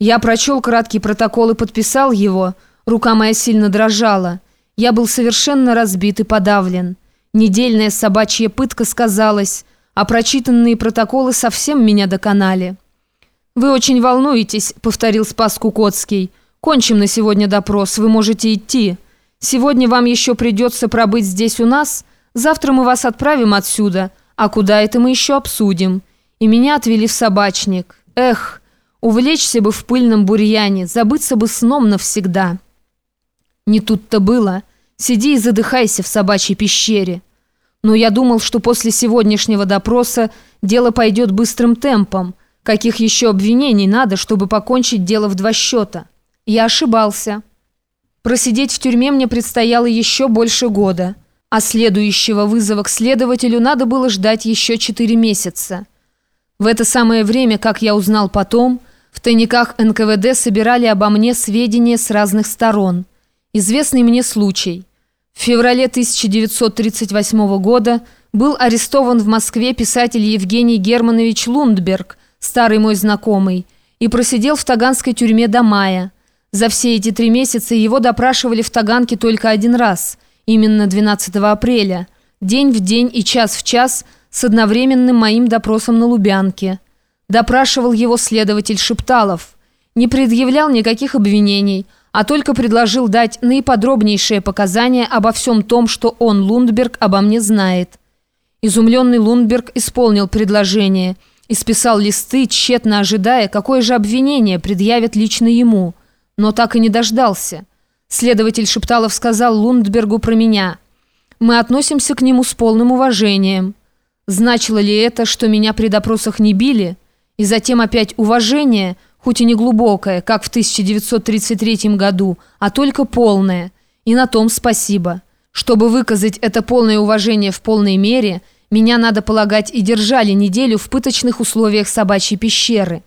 Я прочел краткий протокол и подписал его. Рука моя сильно дрожала. Я был совершенно разбит и подавлен. Недельная собачья пытка сказалась, а прочитанные протоколы совсем меня доконали. «Вы очень волнуетесь», — повторил Спас Кукоцкий. «Кончим на сегодня допрос, вы можете идти. Сегодня вам еще придется пробыть здесь у нас, завтра мы вас отправим отсюда, а куда это мы еще обсудим». И меня отвели в собачник. Эх, увлечься бы в пыльном бурьяне, забыться бы сном навсегда. Не тут-то было. Сиди и задыхайся в собачьей пещере. Но я думал, что после сегодняшнего допроса дело пойдет быстрым темпом. Каких еще обвинений надо, чтобы покончить дело в два счета? Я ошибался. Просидеть в тюрьме мне предстояло еще больше года, а следующего вызова к следователю надо было ждать еще четыре месяца. В это самое время, как я узнал потом, в тайниках НКВД собирали обо мне сведения с разных сторон. Известный мне случай. В феврале 1938 года был арестован в Москве писатель Евгений Германович Лундберг, старый мой знакомый, и просидел в таганской тюрьме до мая. За все эти три месяца его допрашивали в Таганке только один раз, именно 12 апреля. День в день и час в час с одновременным моим допросом на Лубянке. Допрашивал его следователь Шепталов. Не предъявлял никаких обвинений, а только предложил дать наиподробнейшие показания обо всем том, что он, Лундберг, обо мне знает. Изумленный Лундберг исполнил предложение – Исписал листы, тщетно ожидая, какое же обвинение предъявят лично ему. Но так и не дождался. Следователь Шепталов сказал Лундбергу про меня. «Мы относимся к нему с полным уважением». Значило ли это, что меня при допросах не били? И затем опять уважение, хоть и не глубокое, как в 1933 году, а только полное. И на том спасибо. Чтобы выказать это полное уважение в полной мере – меня, надо полагать, и держали неделю в пыточных условиях собачьей пещеры.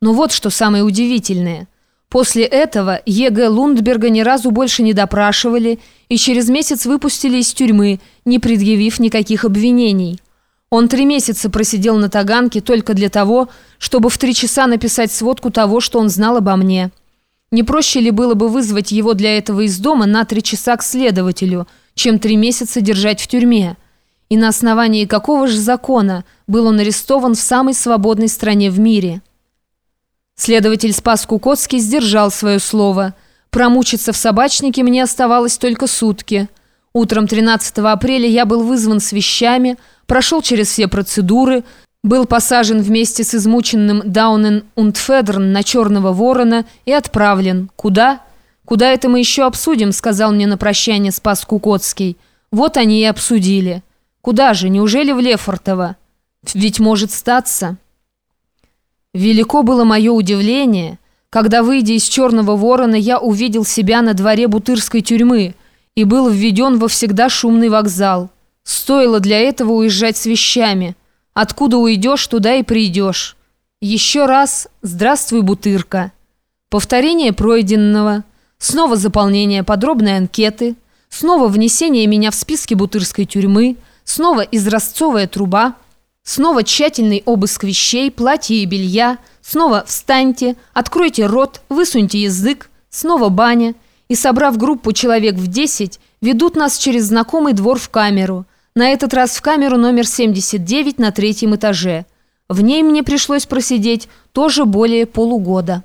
Но вот что самое удивительное. После этого Е.Г. Лундберга ни разу больше не допрашивали и через месяц выпустили из тюрьмы, не предъявив никаких обвинений. Он три месяца просидел на Таганке только для того, чтобы в три часа написать сводку того, что он знал обо мне. Не проще ли было бы вызвать его для этого из дома на три часа к следователю, чем три месяца держать в тюрьме? и на основании какого же закона был он арестован в самой свободной стране в мире. Следователь Спас Кукоцкий сдержал свое слово. Промучиться в собачнике мне оставалось только сутки. Утром 13 апреля я был вызван с вещами, прошел через все процедуры, был посажен вместе с измученным Даунен und Федерн на черного ворона и отправлен. Куда? Куда это мы еще обсудим, сказал мне на прощание Спас Кукоцкий. Вот они и обсудили. Куда же, неужели в Лефортово? Ведь может статься. Велико было мое удивление, когда, выйдя из «Черного ворона», я увидел себя на дворе Бутырской тюрьмы и был введен во всегда шумный вокзал. Стоило для этого уезжать с вещами. Откуда уйдешь, туда и придешь. Еще раз «Здравствуй, Бутырка». Повторение пройденного, снова заполнение подробной анкеты, снова внесение меня в списки Бутырской тюрьмы – Снова изразцовая труба, снова тщательный обыск вещей, платья и белья, снова встаньте, откройте рот, высуньте язык, снова баня. И, собрав группу человек в 10, ведут нас через знакомый двор в камеру. На этот раз в камеру номер 79 на третьем этаже. В ней мне пришлось просидеть тоже более полугода.